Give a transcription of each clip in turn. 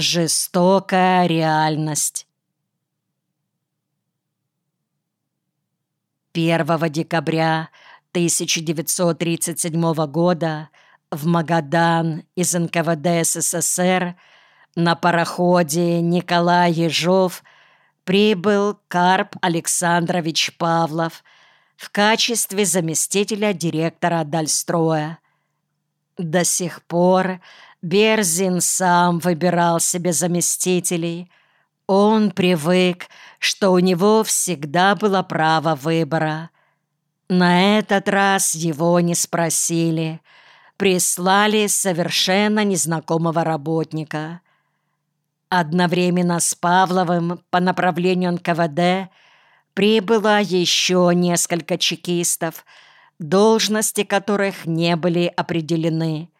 Жестокая реальность. 1 декабря 1937 года в Магадан из НКВД СССР на пароходе Николай Ежов прибыл Карп Александрович Павлов в качестве заместителя директора Дальстроя. До сих пор Берзин сам выбирал себе заместителей. Он привык, что у него всегда было право выбора. На этот раз его не спросили. Прислали совершенно незнакомого работника. Одновременно с Павловым по направлению НКВД прибыло еще несколько чекистов, должности которых не были определены.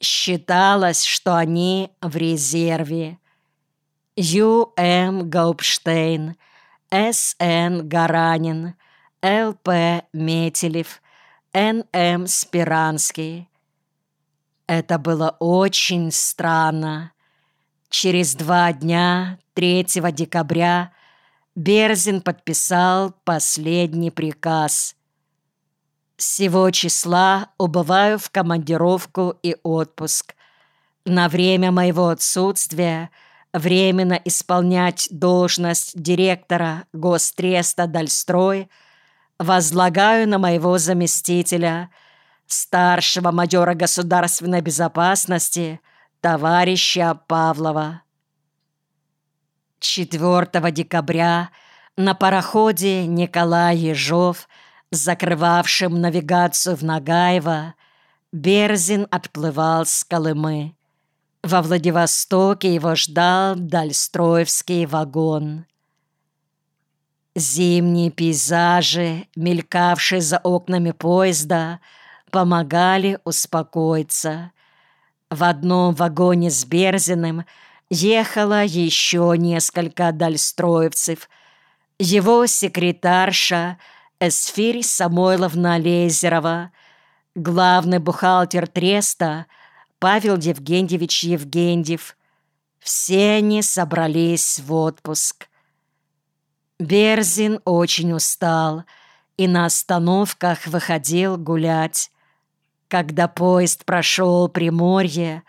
Считалось, что они в резерве. Ю. М. Гаупштейн, С. Н. Гаранин, Л. П. Метелев, Н. М. Спиранский. Это было очень странно. Через два дня, 3 декабря, Берзин подписал последний приказ – сего числа убываю в командировку и отпуск. На время моего отсутствия временно исполнять должность директора Гостреста Дальстрой возлагаю на моего заместителя, старшего майора государственной безопасности, товарища Павлова. 4 декабря на пароходе Николай Ежов – закрывавшим навигацию в Нагаево, Берзин отплывал с Колымы. Во Владивостоке его ждал Дальстроевский вагон. Зимние пейзажи, мелькавшие за окнами поезда, помогали успокоиться. В одном вагоне с Берзиным ехало еще несколько дальстроевцев. Его секретарша — Эсфирь Самойловна Лезерова, главный бухгалтер Треста Павел Евгеньевич Евгеньев. Все они собрались в отпуск. Берзин очень устал и на остановках выходил гулять. Когда поезд прошел Приморье,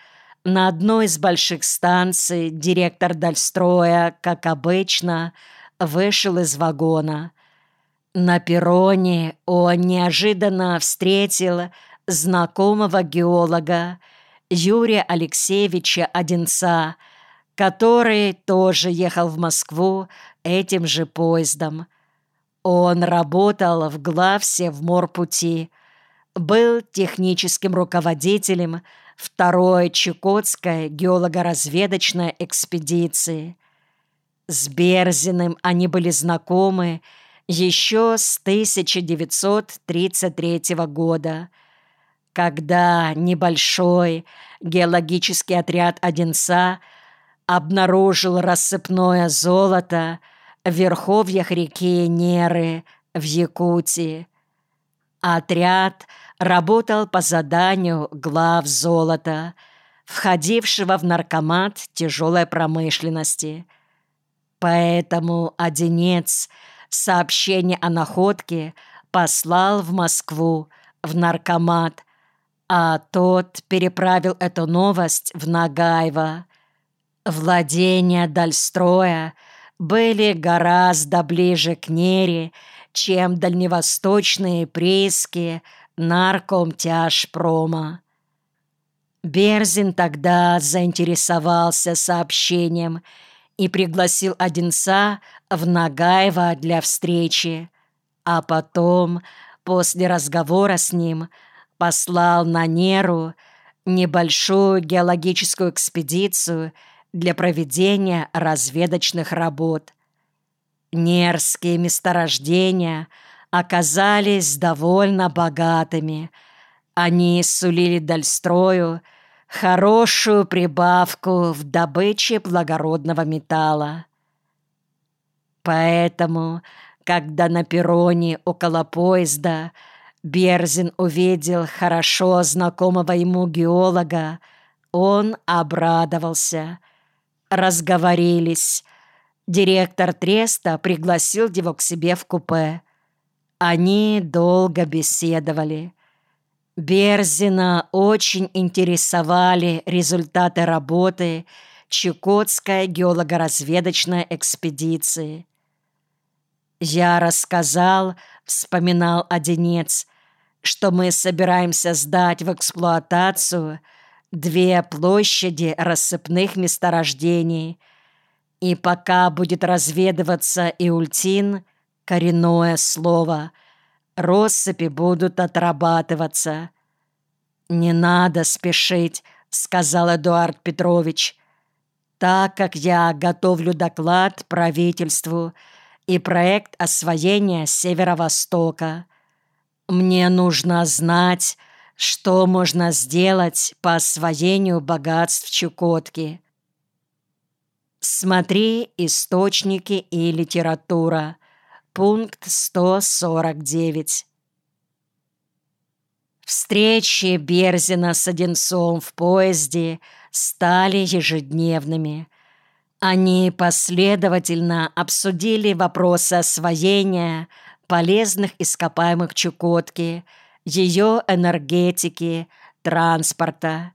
на одной из больших станций директор Дальстроя, как обычно, вышел из вагона – на перроне он неожиданно встретил знакомого геолога Юрия Алексеевича Одинца, который тоже ехал в Москву этим же поездом. Он работал в главсе в морпути, был техническим руководителем второй Чукотской геолого-разведочной экспедиции. С Берзиным они были знакомы еще с 1933 года, когда небольшой геологический отряд Одинца обнаружил рассыпное золото в верховьях реки Неры в Якутии. Отряд работал по заданию глав золота, входившего в наркомат тяжелой промышленности. Поэтому Одинец – сообщение о находке послал в Москву, в наркомат, а тот переправил эту новость в Нагаево. Владения Дальстроя были гораздо ближе к Нере, чем дальневосточные прииски наркомтяжпрома. Берзин тогда заинтересовался сообщением и пригласил Одинца в Нагаево для встречи, а потом, после разговора с ним, послал на Неру небольшую геологическую экспедицию для проведения разведочных работ. Нерские месторождения оказались довольно богатыми. Они сулили Дальстрою хорошую прибавку в добыче благородного металла. Поэтому, когда на перроне около поезда Берзин увидел хорошо знакомого ему геолога, он обрадовался. разговорились. Директор Треста пригласил его к себе в купе. Они долго беседовали. Берзина очень интересовали результаты работы Чукотской геологоразведочной экспедиции. «Я рассказал», — вспоминал Одинец, «что мы собираемся сдать в эксплуатацию две площади рассыпных месторождений, и пока будет разведываться Иультин, коренное слово, россыпи будут отрабатываться». «Не надо спешить», — сказал Эдуард Петрович, так как я готовлю доклад правительству и проект освоения Северо-Востока. Мне нужно знать, что можно сделать по освоению богатств Чукотки. Смотри источники и литература. Пункт 149. Встречи Берзина с Одинцовым в поезде – стали ежедневными. Они последовательно обсудили вопросы освоения полезных ископаемых Чукотки, ее энергетики, транспорта.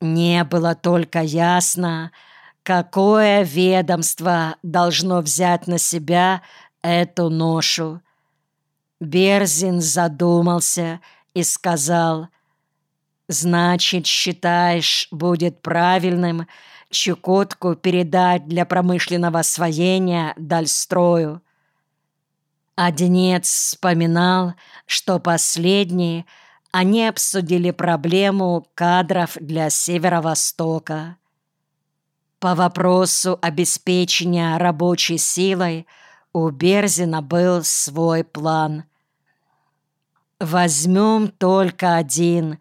Не было только ясно, какое ведомство должно взять на себя эту ношу. Берзин задумался и сказал – Значит, считаешь, будет правильным Чукотку передать для промышленного освоения Дальстрою? Одинец вспоминал, что последние они обсудили проблему кадров для Северо-Востока. По вопросу обеспечения рабочей силой у Берзина был свой план. «Возьмем только один»,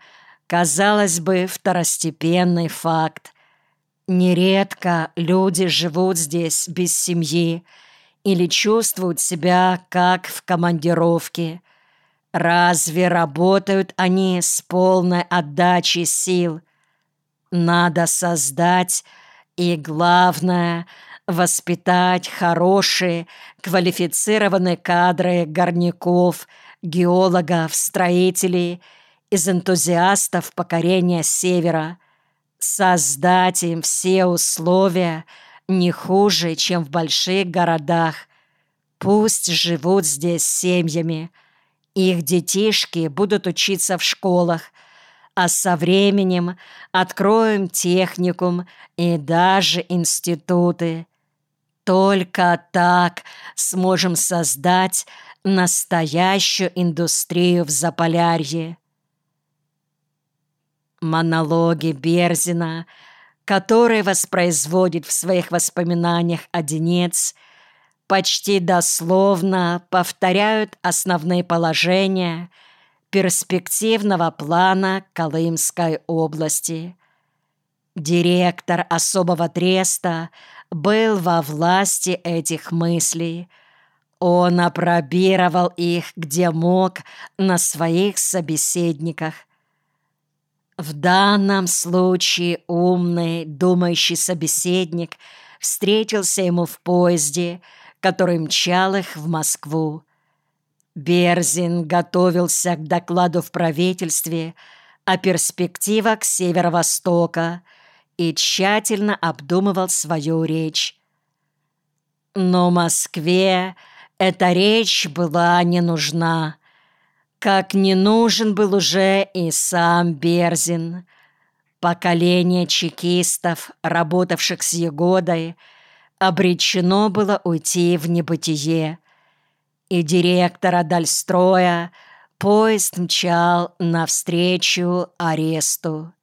Казалось бы, второстепенный факт. Нередко люди живут здесь без семьи или чувствуют себя как в командировке. Разве работают они с полной отдачей сил? Надо создать и, главное, воспитать хорошие, квалифицированные кадры горняков, геологов, строителей – из энтузиастов покорения Севера, создать им все условия не хуже, чем в больших городах. Пусть живут здесь семьями, их детишки будут учиться в школах, а со временем откроем техникум и даже институты. Только так сможем создать настоящую индустрию в Заполярье монологи Берзина, который воспроизводит в своих воспоминаниях Одинец, почти дословно повторяют основные положения перспективного плана Колымской области. Директор особого треста был во власти этих мыслей. Он опробировал их, где мог, на своих собеседниках – в данном случае умный, думающий собеседник встретился ему в поезде, который мчал их в Москву. Берзин готовился к докладу в правительстве о перспективах Северо-Востока и тщательно обдумывал свою речь. Но Москве эта речь была не нужна. Как не нужен был уже и сам Берзин. Поколение чекистов, работавших с Егодой, обречено было уйти в небытие. И директора Дальстроя поезд мчал навстречу аресту.